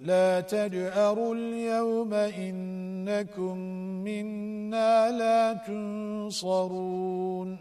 لا تجأروا اليوم إنكم منا لا تنصرون.